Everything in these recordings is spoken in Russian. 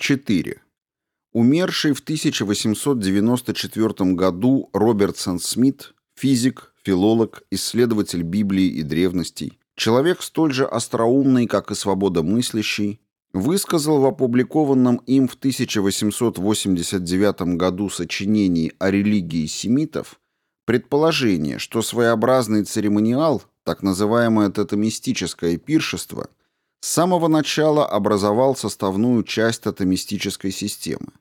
4. Умерший в 1894 году Робертсон Смит, физик, филолог, исследователь Библии и древностей, человек столь же остроумный, как и свободомыслящий, высказал в опубликованном им в 1889 году сочинении о религии семитов предположение, что своеобразный церемониал, так называемое тотемистическое пиршество, с самого начала образовал составную часть тотемистической системы.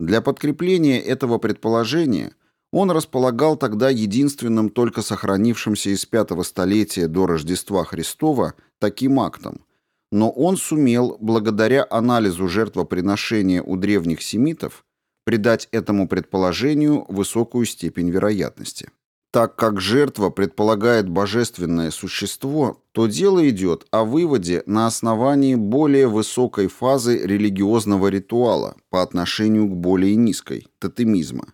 Для подкрепления этого предположения он располагал тогда единственным только сохранившимся из пятого столетия до Рождества Христова таким актом, но он сумел, благодаря анализу жертвоприношения у древних семитов, придать этому предположению высокую степень вероятности. Так как жертва предполагает божественное существо, то дело идет о выводе на основании более высокой фазы религиозного ритуала по отношению к более низкой – тотемизма.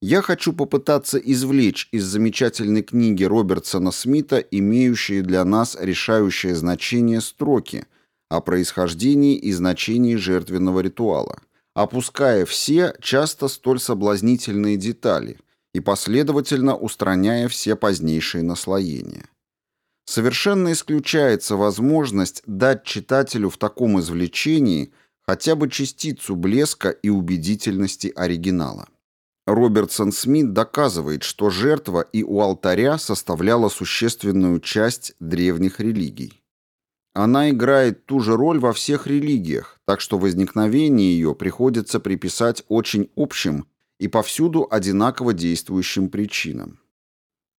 Я хочу попытаться извлечь из замечательной книги Робертсона Смита имеющие для нас решающее значение строки о происхождении и значении жертвенного ритуала, опуская все часто столь соблазнительные детали и последовательно устраняя все позднейшие наслоения. Совершенно исключается возможность дать читателю в таком извлечении хотя бы частицу блеска и убедительности оригинала. Робертсон Смит доказывает, что жертва и у алтаря составляла существенную часть древних религий. Она играет ту же роль во всех религиях, так что возникновение ее приходится приписать очень общим и повсюду одинаково действующим причинам.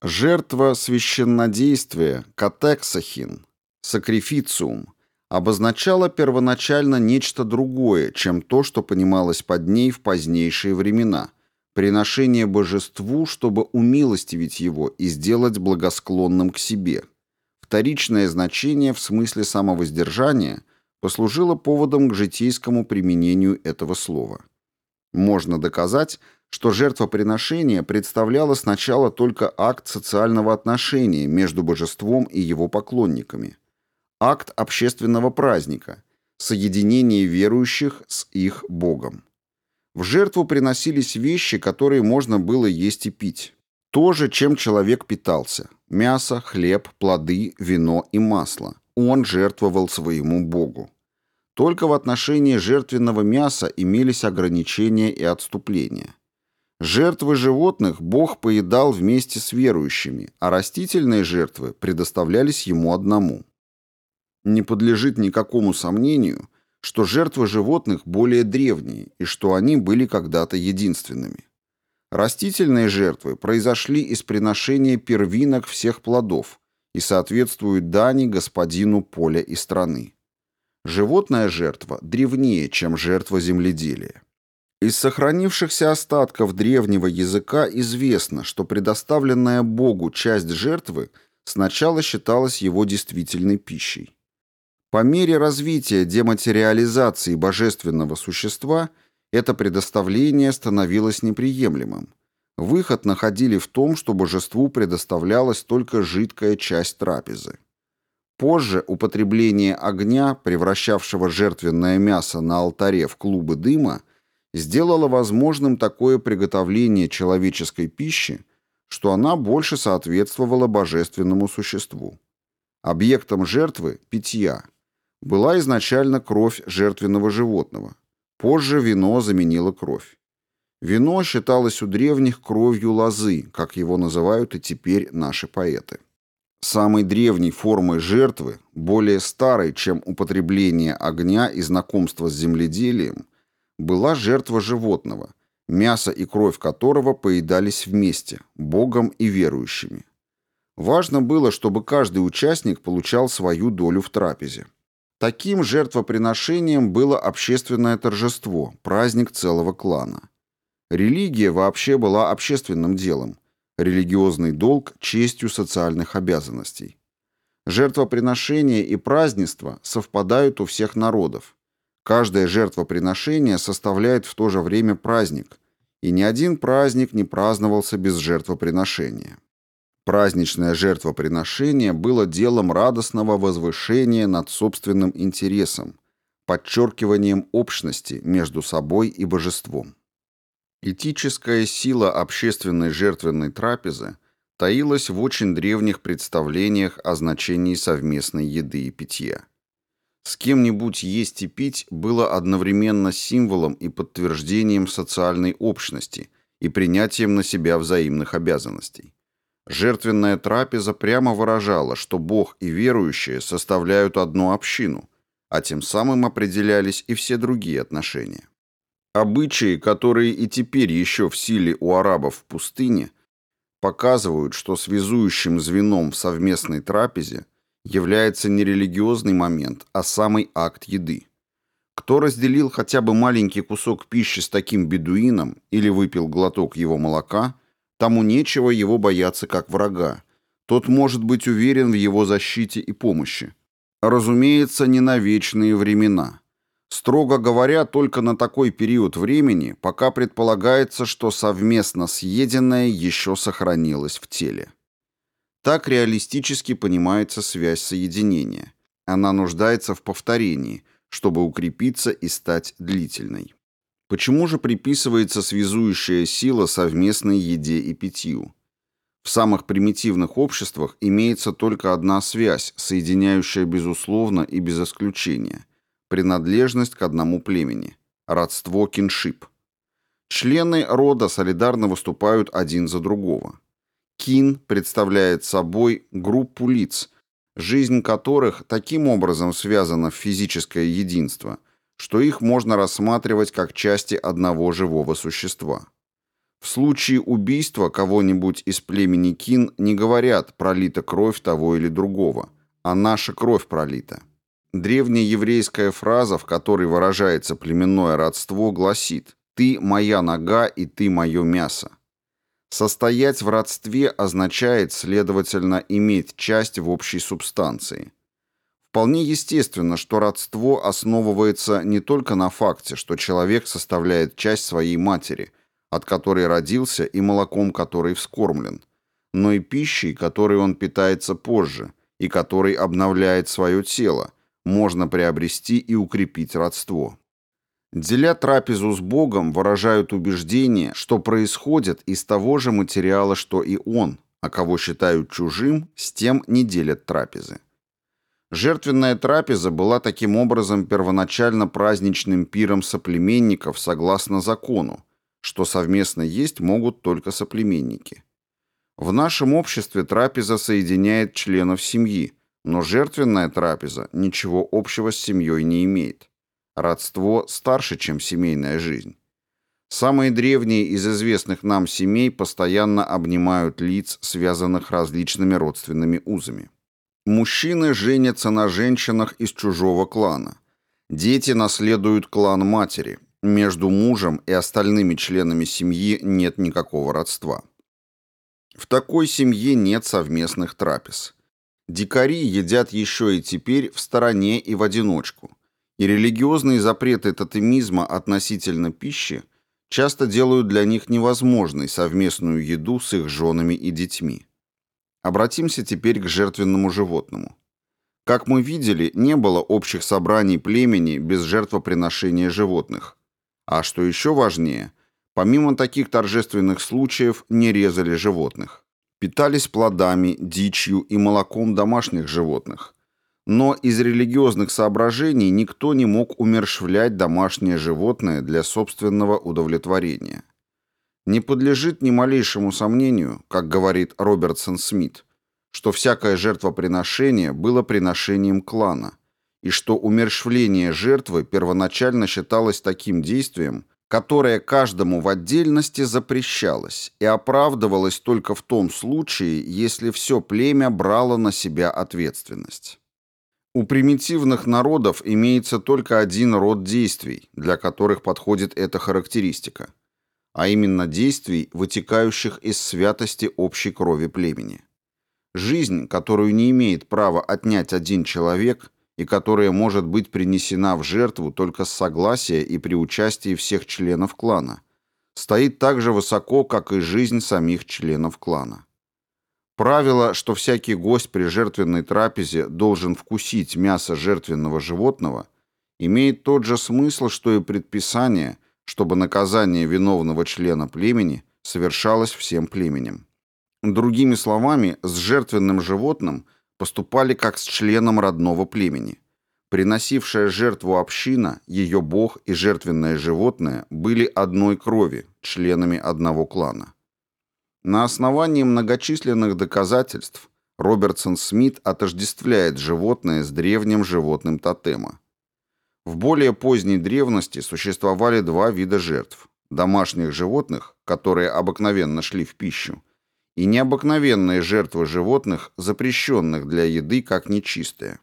Жертва священнодействия, катексахин, сакрифициум, обозначала первоначально нечто другое, чем то, что понималось под ней в позднейшие времена – приношение божеству, чтобы умилостивить его и сделать благосклонным к себе. Вторичное значение в смысле самовоздержания послужило поводом к житейскому применению этого слова. Можно доказать, что жертвоприношение представляло сначала только акт социального отношения между божеством и его поклонниками, акт общественного праздника, соединение верующих с их Богом. В жертву приносились вещи, которые можно было есть и пить. То же, чем человек питался. Мясо, хлеб, плоды, вино и масло. Он жертвовал своему Богу. Только в отношении жертвенного мяса имелись ограничения и отступления. Жертвы животных Бог поедал вместе с верующими, а растительные жертвы предоставлялись ему одному. Не подлежит никакому сомнению, что жертвы животных более древние и что они были когда-то единственными. Растительные жертвы произошли из приношения первинок всех плодов и соответствуют дани господину поля и страны. Животная жертва древнее, чем жертва земледелия. Из сохранившихся остатков древнего языка известно, что предоставленная Богу часть жертвы сначала считалась его действительной пищей. По мере развития дематериализации божественного существа это предоставление становилось неприемлемым. Выход находили в том, что божеству предоставлялась только жидкая часть трапезы. Позже употребление огня, превращавшего жертвенное мясо на алтаре в клубы дыма, сделало возможным такое приготовление человеческой пищи, что она больше соответствовала божественному существу. Объектом жертвы – питья – была изначально кровь жертвенного животного. Позже вино заменило кровь. Вино считалось у древних кровью лозы, как его называют и теперь наши поэты. Самой древней формой жертвы, более старой, чем употребление огня и знакомство с земледелием, была жертва животного, мясо и кровь которого поедались вместе, Богом и верующими. Важно было, чтобы каждый участник получал свою долю в трапезе. Таким жертвоприношением было общественное торжество, праздник целого клана. Религия вообще была общественным делом, религиозный долг – честью социальных обязанностей. Жертвоприношение и празднество совпадают у всех народов. Каждое жертвоприношение составляет в то же время праздник, и ни один праздник не праздновался без жертвоприношения. Праздничное жертвоприношение было делом радостного возвышения над собственным интересом, подчеркиванием общности между собой и божеством. Этическая сила общественной жертвенной трапезы таилась в очень древних представлениях о значении совместной еды и питья. С кем-нибудь есть и пить было одновременно символом и подтверждением социальной общности и принятием на себя взаимных обязанностей. Жертвенная трапеза прямо выражала, что Бог и верующие составляют одну общину, а тем самым определялись и все другие отношения. Обычаи, которые и теперь еще в силе у арабов в пустыне, показывают, что связующим звеном в совместной трапезе – является не религиозный момент, а самый акт еды. Кто разделил хотя бы маленький кусок пищи с таким бедуином или выпил глоток его молока, тому нечего его бояться как врага. Тот может быть уверен в его защите и помощи. Разумеется, не на вечные времена. Строго говоря, только на такой период времени, пока предполагается, что совместно съеденное еще сохранилось в теле. Так реалистически понимается связь соединения. Она нуждается в повторении, чтобы укрепиться и стать длительной. Почему же приписывается связующая сила совместной еде и питью? В самых примитивных обществах имеется только одна связь, соединяющая безусловно и без исключения – принадлежность к одному племени, родство киншип. Члены рода солидарно выступают один за другого. Кин представляет собой группу лиц, жизнь которых таким образом связана в физическое единство, что их можно рассматривать как части одного живого существа. В случае убийства кого-нибудь из племени Кин не говорят «пролита кровь того или другого», а «наша кровь пролита». Древняя еврейская фраза, в которой выражается племенное родство, гласит «ты моя нога и ты мое мясо». Состоять в родстве означает, следовательно, иметь часть в общей субстанции. Вполне естественно, что родство основывается не только на факте, что человек составляет часть своей матери, от которой родился и молоком которой вскормлен, но и пищей, которой он питается позже и которой обновляет свое тело, можно приобрести и укрепить родство. Деля трапезу с Богом, выражают убеждение, что происходит из того же материала, что и он, а кого считают чужим, с тем не делят трапезы. Жертвенная трапеза была таким образом первоначально праздничным пиром соплеменников согласно закону, что совместно есть могут только соплеменники. В нашем обществе трапеза соединяет членов семьи, но жертвенная трапеза ничего общего с семьей не имеет. Родство старше, чем семейная жизнь. Самые древние из известных нам семей постоянно обнимают лиц, связанных различными родственными узами. Мужчины женятся на женщинах из чужого клана. Дети наследуют клан матери. Между мужем и остальными членами семьи нет никакого родства. В такой семье нет совместных трапез. Дикари едят еще и теперь в стороне и в одиночку и религиозные запреты тотемизма относительно пищи часто делают для них невозможной совместную еду с их женами и детьми. Обратимся теперь к жертвенному животному. Как мы видели, не было общих собраний племени без жертвоприношения животных. А что еще важнее, помимо таких торжественных случаев не резали животных. Питались плодами, дичью и молоком домашних животных – но из религиозных соображений никто не мог умершвлять домашнее животное для собственного удовлетворения. Не подлежит ни малейшему сомнению, как говорит Робертсон Смит, что всякое жертвоприношение было приношением клана, и что умершвление жертвы первоначально считалось таким действием, которое каждому в отдельности запрещалось и оправдывалось только в том случае, если все племя брало на себя ответственность. У примитивных народов имеется только один род действий, для которых подходит эта характеристика, а именно действий, вытекающих из святости общей крови племени. Жизнь, которую не имеет права отнять один человек и которая может быть принесена в жертву только с согласия и при участии всех членов клана, стоит так же высоко, как и жизнь самих членов клана. Правило, что всякий гость при жертвенной трапезе должен вкусить мясо жертвенного животного, имеет тот же смысл, что и предписание, чтобы наказание виновного члена племени совершалось всем племенем. Другими словами, с жертвенным животным поступали как с членом родного племени. Приносившая жертву община, ее бог и жертвенное животное были одной крови, членами одного клана. На основании многочисленных доказательств Робертсон Смит отождествляет животное с древним животным тотема. В более поздней древности существовали два вида жертв – домашних животных, которые обыкновенно шли в пищу, и необыкновенные жертвы животных, запрещенных для еды как нечистые.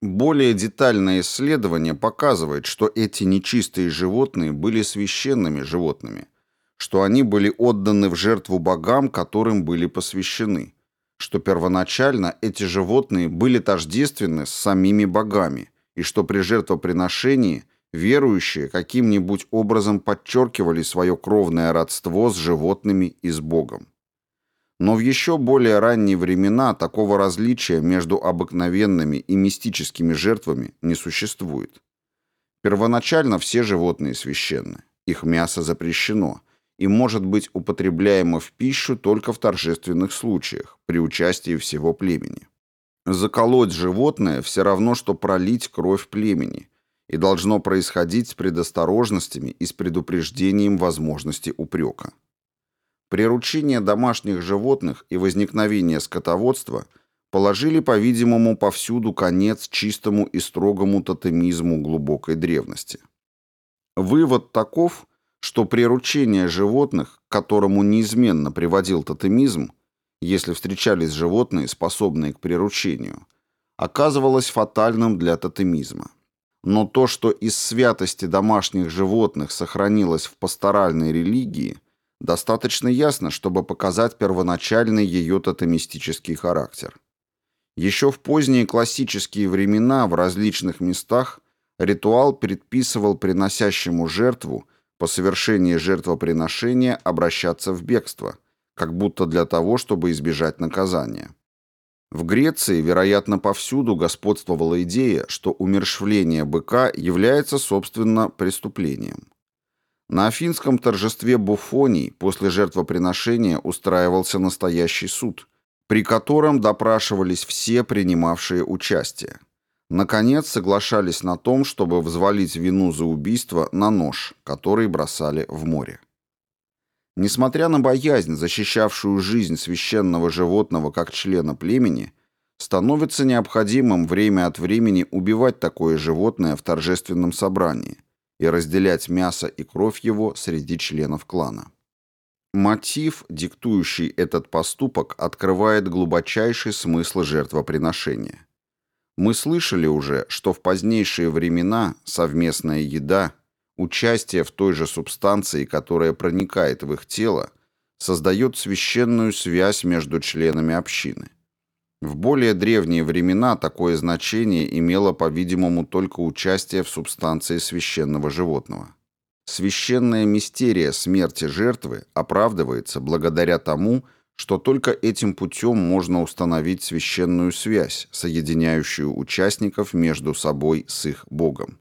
Более детальное исследование показывает, что эти нечистые животные были священными животными, что они были отданы в жертву богам, которым были посвящены, что первоначально эти животные были тождественны с самими богами, и что при жертвоприношении верующие каким-нибудь образом подчеркивали свое кровное родство с животными и с Богом. Но в еще более ранние времена такого различия между обыкновенными и мистическими жертвами не существует. Первоначально все животные священны, их мясо запрещено и может быть употребляемо в пищу только в торжественных случаях, при участии всего племени. Заколоть животное все равно, что пролить кровь племени, и должно происходить с предосторожностями и с предупреждением возможности упрека. Приручение домашних животных и возникновение скотоводства положили, по-видимому, повсюду конец чистому и строгому тотемизму глубокой древности. Вывод таков, что приручение животных, к которому неизменно приводил тотемизм, если встречались животные, способные к приручению, оказывалось фатальным для тотемизма. Но то, что из святости домашних животных сохранилось в пасторальной религии – достаточно ясно, чтобы показать первоначальный ее тотемистический характер. Еще в поздние классические времена в различных местах ритуал предписывал приносящему жертву по совершении жертвоприношения обращаться в бегство, как будто для того, чтобы избежать наказания. В Греции, вероятно, повсюду господствовала идея, что умершвление быка является, собственно, преступлением. На афинском торжестве Буфоний после жертвоприношения устраивался настоящий суд, при котором допрашивались все принимавшие участие. Наконец соглашались на том, чтобы взвалить вину за убийство на нож, который бросали в море. Несмотря на боязнь, защищавшую жизнь священного животного как члена племени, становится необходимым время от времени убивать такое животное в торжественном собрании – и разделять мясо и кровь его среди членов клана. Мотив, диктующий этот поступок, открывает глубочайший смысл жертвоприношения. Мы слышали уже, что в позднейшие времена совместная еда, участие в той же субстанции, которая проникает в их тело, создает священную связь между членами общины. В более древние времена такое значение имело, по-видимому, только участие в субстанции священного животного. Священная мистерия смерти жертвы оправдывается благодаря тому, что только этим путем можно установить священную связь, соединяющую участников между собой с их Богом.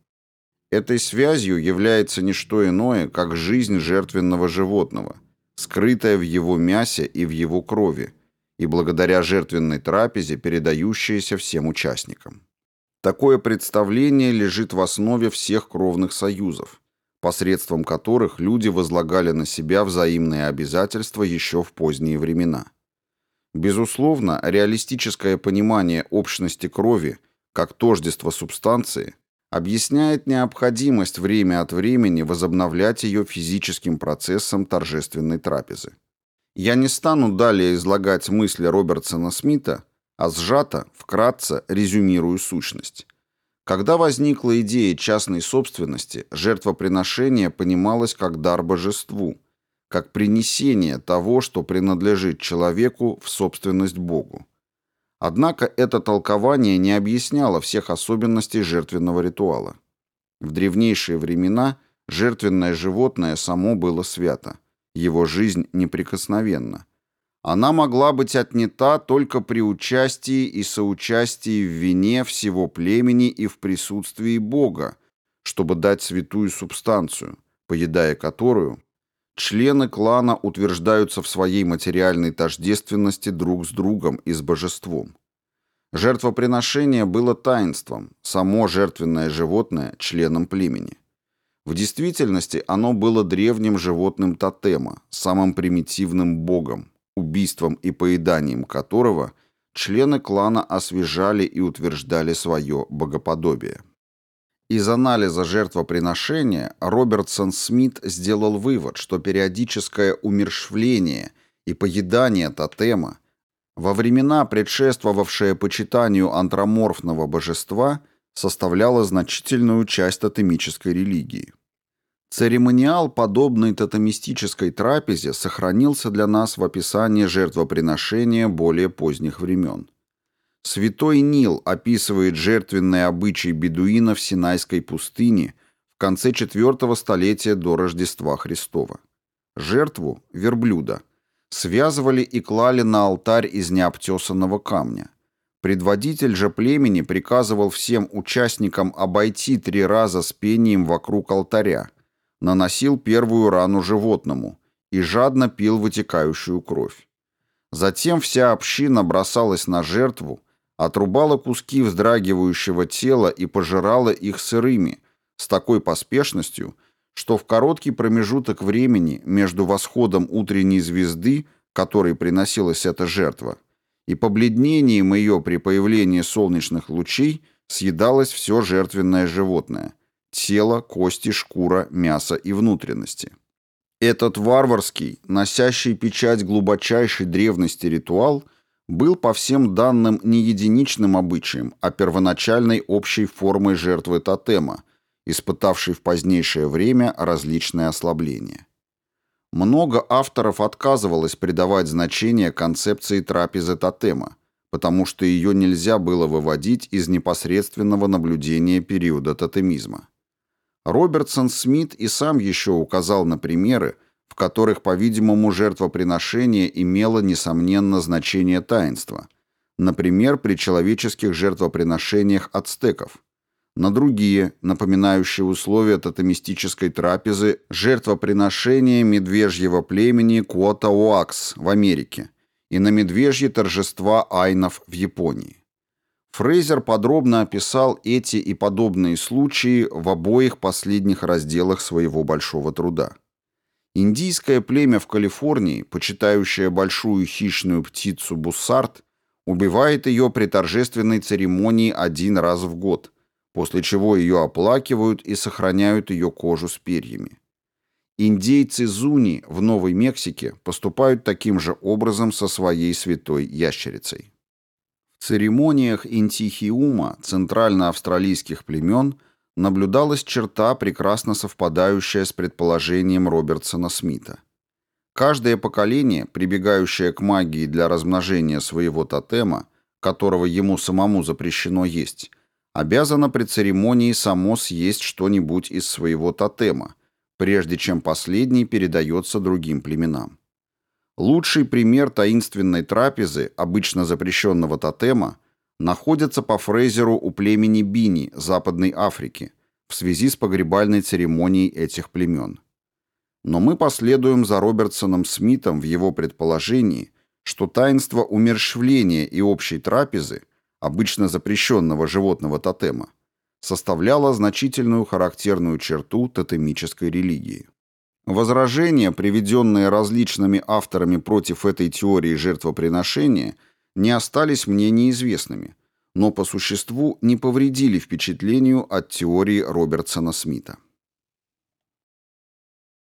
Этой связью является не что иное, как жизнь жертвенного животного, скрытая в его мясе и в его крови, и благодаря жертвенной трапезе, передающаяся всем участникам. Такое представление лежит в основе всех кровных союзов, посредством которых люди возлагали на себя взаимные обязательства еще в поздние времена. Безусловно, реалистическое понимание общности крови как тождества субстанции объясняет необходимость время от времени возобновлять ее физическим процессом торжественной трапезы. Я не стану далее излагать мысли Робертсона Смита, а сжато, вкратце резюмирую сущность. Когда возникла идея частной собственности, жертвоприношение понималось как дар божеству, как принесение того, что принадлежит человеку в собственность Богу. Однако это толкование не объясняло всех особенностей жертвенного ритуала. В древнейшие времена жертвенное животное само было свято. Его жизнь неприкосновенна. Она могла быть отнята только при участии и соучастии в вине всего племени и в присутствии Бога, чтобы дать святую субстанцию, поедая которую члены клана утверждаются в своей материальной тождественности друг с другом и с божеством. Жертвоприношение было таинством, само жертвенное животное – членом племени. В действительности оно было древним животным тотема, самым примитивным богом, убийством и поеданием которого члены клана освежали и утверждали свое богоподобие. Из анализа жертвоприношения Робертсон Смит сделал вывод, что периодическое умершвление и поедание тотема во времена, предшествовавшие почитанию антроморфного божества, составляло значительную часть тотемической религии. Церемониал, подобный тотемистической трапезе, сохранился для нас в описании жертвоприношения более поздних времен. Святой Нил описывает жертвенные обычаи бедуинов Синайской пустыне в конце IV столетия до Рождества Христова. Жертву, верблюда, связывали и клали на алтарь из необтесанного камня. Предводитель же племени приказывал всем участникам обойти три раза с пением вокруг алтаря, наносил первую рану животному и жадно пил вытекающую кровь. Затем вся община бросалась на жертву, отрубала куски вздрагивающего тела и пожирала их сырыми, с такой поспешностью, что в короткий промежуток времени между восходом утренней звезды, которой приносилась эта жертва, и побледнением ее при появлении солнечных лучей съедалось все жертвенное животное – тело, кости, шкура, мясо и внутренности. Этот варварский, носящий печать глубочайшей древности ритуал – был по всем данным не единичным обычаем, а первоначальной общей формой жертвы тотема, испытавшей в позднейшее время различные ослабления. Много авторов отказывалось придавать значение концепции трапезы тотема, потому что ее нельзя было выводить из непосредственного наблюдения периода тотемизма. Робертсон Смит и сам еще указал на примеры, в которых, по-видимому, жертвоприношение имело, несомненно, значение таинства, например, при человеческих жертвоприношениях ацтеков, на другие, напоминающие условия тотемистической трапезы, жертвоприношения медвежьего племени Куатауакс в Америке и на медвежьи торжества айнов в Японии. Фрейзер подробно описал эти и подобные случаи в обоих последних разделах своего большого труда. Индийское племя в Калифорнии, почитающее большую хищную птицу буссард, убивает ее при торжественной церемонии один раз в год, после чего ее оплакивают и сохраняют ее кожу с перьями. Индейцы Зуни в Новой Мексике поступают таким же образом со своей святой ящерицей. В церемониях интихиума центральноавстралийских племен – наблюдалась черта, прекрасно совпадающая с предположением Робертсона Смита. Каждое поколение, прибегающее к магии для размножения своего тотема, которого ему самому запрещено есть, обязано при церемонии само съесть что-нибудь из своего тотема, прежде чем последний передается другим племенам. Лучший пример таинственной трапезы, обычно запрещенного тотема, находится по Фрейзеру у племени Бини Западной Африки в связи с погребальной церемонией этих племен. Но мы последуем за Робертсоном Смитом в его предположении, что таинство умерщвления и общей трапезы, обычно запрещенного животного тотема, составляло значительную характерную черту тотемической религии. Возражения, приведенные различными авторами против этой теории жертвоприношения – не остались мне неизвестными, но по существу не повредили впечатлению от теории Робертсона Смита.